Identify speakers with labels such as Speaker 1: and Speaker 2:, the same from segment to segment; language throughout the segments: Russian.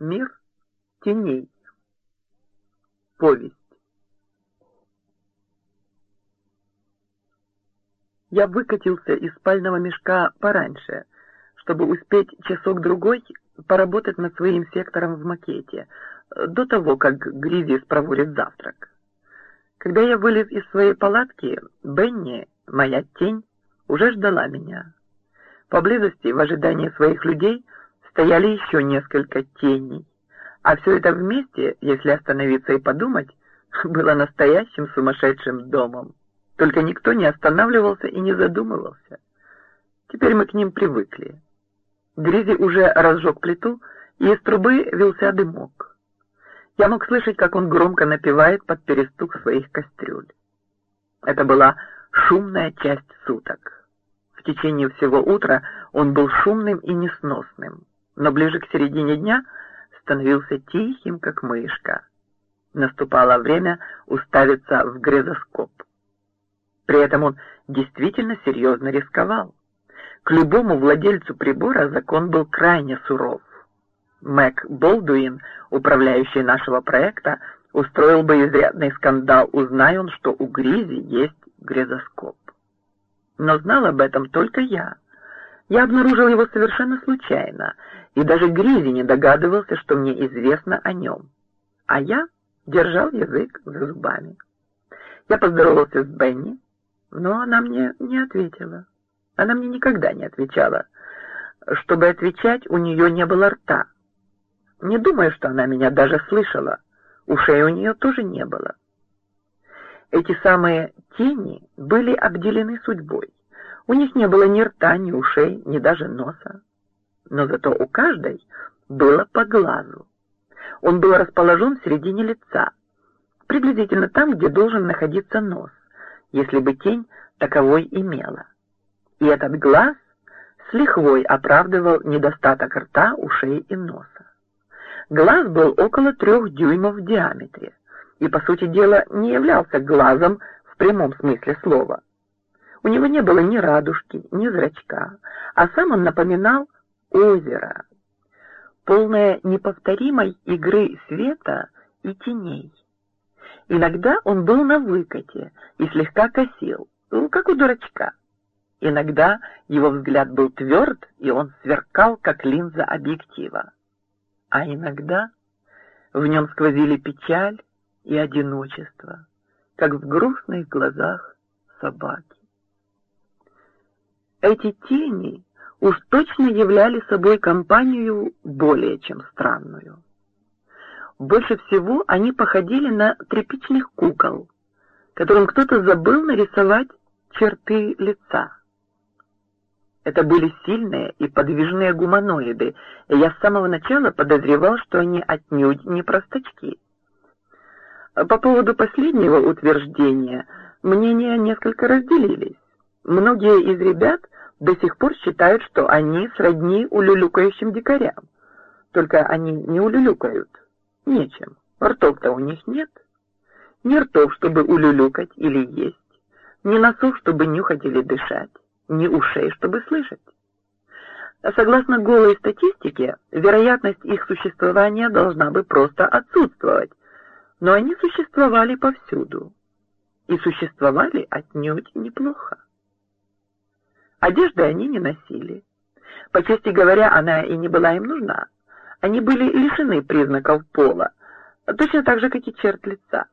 Speaker 1: Мир теней. Повесть. Я выкатился из спального мешка пораньше, чтобы успеть часок-другой поработать над своим сектором в макете, до того, как Гризи спроворит завтрак. Когда я вылез из своей палатки, Бенни, моя тень, уже ждала меня. Поблизости, в ожидании своих людей, стояли еще несколько теней. А все это вместе, если остановиться и подумать, было настоящим сумасшедшим домом. Только никто не останавливался и не задумывался. Теперь мы к ним привыкли. Гризи уже разжег плиту, и из трубы вился дымок. Я мог слышать, как он громко напевает под перестук своих кастрюль. Это была шумная часть суток. В течение всего утра он был шумным и несносным, но ближе к середине дня становился тихим, как мышка. Наступало время уставиться в грезоскоп. При этом он действительно серьезно рисковал. К любому владельцу прибора закон был крайне суров. Мэг Болдуин, управляющий нашего проекта, устроил бы изрядный скандал, узнай он, что у Гризи есть грезоскоп. Но знал об этом только я. Я обнаружил его совершенно случайно, и даже Гризи не догадывался, что мне известно о нем. А я держал язык за зубами. Я поздоровался с Бенни, но она мне не ответила. Она мне никогда не отвечала. Чтобы отвечать, у нее не было рта. Не думаю, что она меня даже слышала. Ушей у нее тоже не было. Эти самые тени были обделены судьбой. У них не было ни рта, ни ушей, ни даже носа. Но зато у каждой было по глазу. Он был расположен в середине лица, приблизительно там, где должен находиться нос, если бы тень таковой имела. И этот глаз с лихвой оправдывал недостаток рта, ушей и носа. Глаз был около трех дюймов в диаметре и, по сути дела, не являлся глазом в прямом смысле слова. У него не было ни радужки, ни зрачка, а сам он напоминал озеро, полное неповторимой игры света и теней. Иногда он был на выкате и слегка косил, ну, как у дурачка. Иногда его взгляд был тверд, и он сверкал, как линза объектива. А иногда в нем сквозили печаль и одиночество, как в грустных глазах собаки. Эти тени уж точно являли собой компанию более чем странную. Больше всего они походили на тряпичных кукол, которым кто-то забыл нарисовать черты лица. Это были сильные и подвижные гуманоиды, и я с самого начала подозревал, что они отнюдь не простачки. По поводу последнего утверждения мнения несколько разделились. Многие из ребят до сих пор считают, что они сродни улюлюкающим дикарям. Только они не улюлюкают. Нечем. Ртов-то у них нет. Ни ртов, чтобы улюлюкать или есть. Ни носов, чтобы нюхать или дышать. Ни ушей, чтобы слышать. Согласно голой статистике, вероятность их существования должна бы просто отсутствовать. Но они существовали повсюду. И существовали отнюдь неплохо. Одежды они не носили. По чести говоря, она и не была им нужна. Они были лишены признаков пола, точно так же, как и черт лица.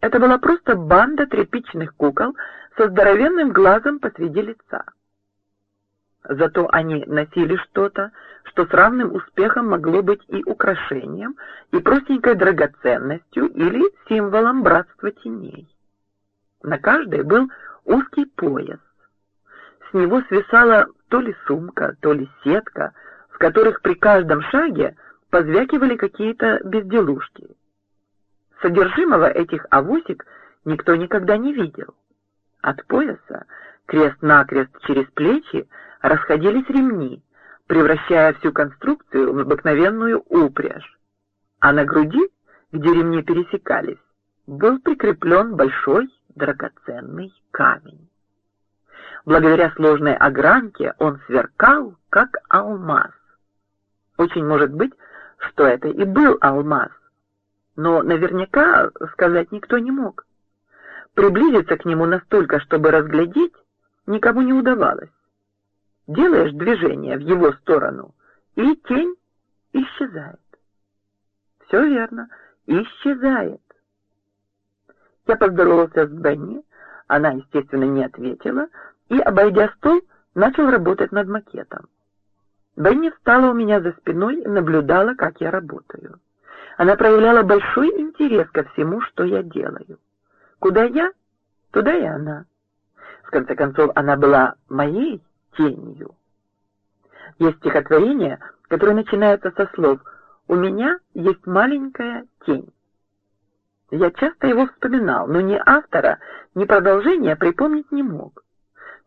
Speaker 1: Это была просто банда тряпичных кукол со здоровенным глазом посреди лица. Зато они носили что-то, что с равным успехом могло быть и украшением, и простенькой драгоценностью или символом братства теней. На каждой был узкий пояс, с него свисала то ли сумка, то ли сетка, в которых при каждом шаге позвякивали какие-то безделушки. Содержимого этих авосик никто никогда не видел. От пояса крест-накрест через плечи расходились ремни, превращая всю конструкцию в обыкновенную упряжь. А на груди, где ремни пересекались, был прикреплен большой драгоценный камень. Благодаря сложной огранке он сверкал, как алмаз. Очень может быть, что это и был алмаз, но наверняка сказать никто не мог. Приблизиться к нему настолько, чтобы разглядеть, никому не удавалось. Делаешь движение в его сторону, и тень исчезает. Все верно, исчезает. Я поздоровался с Бенни, она, естественно, не ответила, и, обойдя стол, начал работать над макетом. Бенни встала у меня за спиной и наблюдала, как я работаю. Она проявляла большой интерес ко всему, что я делаю. Куда я, туда и она. В конце концов, она была моей тенью. Есть стихотворение, которое начинается со слов «У меня есть маленькая тень». Я часто его вспоминал, но ни автора, ни продолжения припомнить не мог.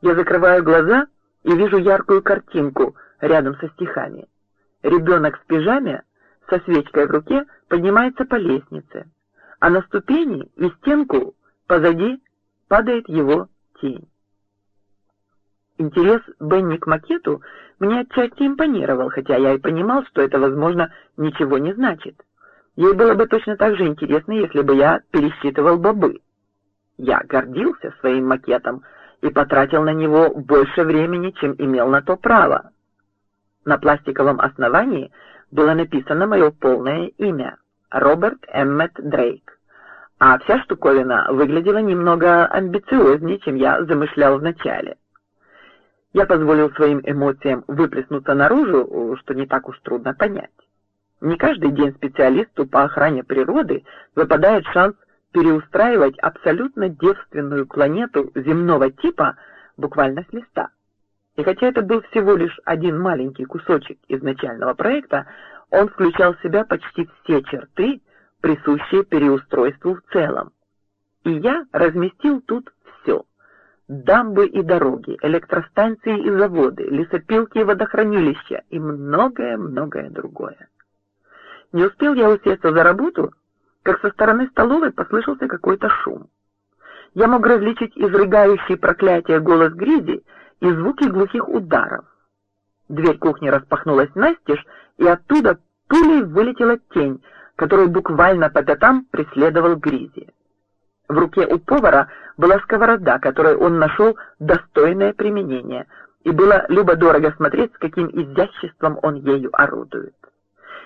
Speaker 1: Я закрываю глаза и вижу яркую картинку рядом со стихами. Ребенок в пижаме со свечкой в руке поднимается по лестнице, а на ступени и стенку позади падает его тень. Интерес Бенни к макету мне отчасти импонировал, хотя я и понимал, что это, возможно, ничего не значит. Ей было бы точно так же интересно, если бы я пересчитывал бобы. Я гордился своим макетом и потратил на него больше времени, чем имел на то право. На пластиковом основании было написано мое полное имя — Роберт Эммет Дрейк. А вся штуковина выглядела немного амбициознее, чем я замышлял вначале. Я позволил своим эмоциям выплеснуться наружу, что не так уж трудно понять. Не каждый день специалисту по охране природы выпадает шанс переустраивать абсолютно девственную планету земного типа буквально с листа. И хотя это был всего лишь один маленький кусочек изначального проекта, он включал в себя почти все черты, присущие переустройству в целом. И я разместил тут все. Дамбы и дороги, электростанции и заводы, лесопилки и водохранилища и многое-многое другое. Не успел я усесться за работу, как со стороны столовой послышался какой-то шум. Я мог различить изрыгающий проклятие голос Гризи и звуки глухих ударов. Дверь кухни распахнулась настежь, и оттуда пулей вылетела тень, которую буквально по пятам преследовал Гризи. В руке у повара была сковорода, которой он нашел достойное применение, и было любо-дорого смотреть, с каким изяществом он ею орудует.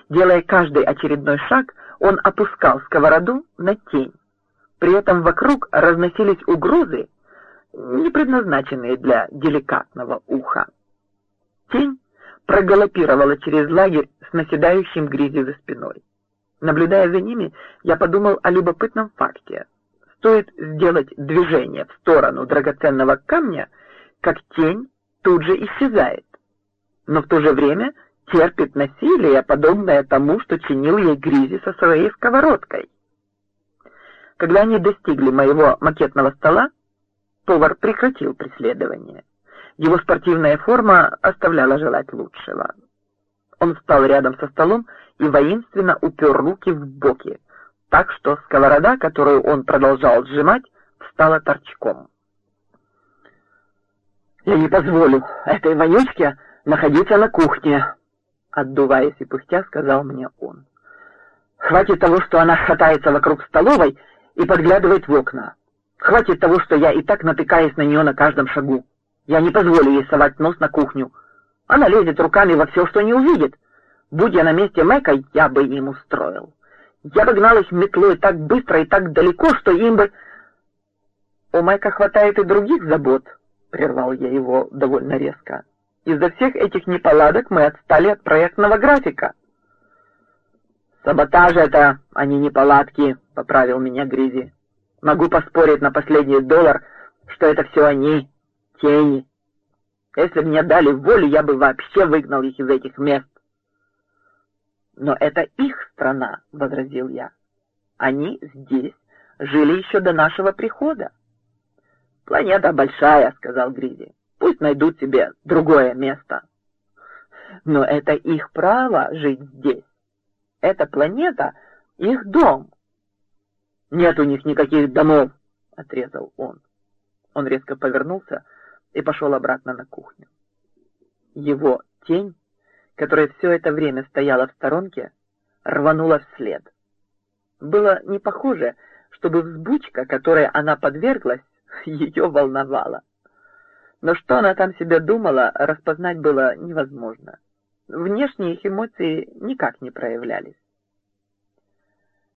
Speaker 1: Делая каждый очередной шаг, он опускал сковороду на тень. При этом вокруг разносились угрозы, не предназначенные для деликатного уха. Тень прогалопировала через лагерь с наседающим гризи за спиной. Наблюдая за ними, я подумал о любопытном факте. Стоит сделать движение в сторону драгоценного камня, как тень тут же исчезает. Но в то же время терпит насилие, подобное тому, что чинил ей Гризи со своей сковородкой. Когда они достигли моего макетного стола, повар прекратил преследование. Его спортивная форма оставляла желать лучшего. Он встал рядом со столом и воинственно упер руки в боки, так что сковорода, которую он продолжал сжимать, встала торчком. «Я не позволю этой вонючке находиться на кухне», отдуваясь и пыхтя, сказал мне он. «Хватит того, что она шатается вокруг столовой и подглядывает в окна. Хватит того, что я и так натыкаюсь на нее на каждом шагу. Я не позволю ей совать нос на кухню. Она лезет руками во все, что не увидит. Будь я на месте Мэка, я бы им устроил. Я бы гнал их метлой так быстро и так далеко, что им бы... У Мэка хватает и других забот, — прервал я его довольно резко. Из-за всех этих неполадок мы отстали от проектного графика. «Саботаж это, а не неполадки», — поправил меня Гризи. «Могу поспорить на последний доллар, что это все они, тени. Если мне дали волю, я бы вообще выгнал их из этих мест». «Но это их страна», — возразил я. «Они здесь жили еще до нашего прихода». «Планета большая», — сказал Гризи. Пусть найдут себе другое место. Но это их право жить здесь. Эта планета — их дом. Нет у них никаких домов, — отрезал он. Он резко повернулся и пошел обратно на кухню. Его тень, которая все это время стояла в сторонке, рванула вслед. Было не похоже, чтобы взбучка, которой она подверглась, ее волновала. Но что она там себе думала, распознать было невозможно. Внешние их эмоции никак не проявлялись.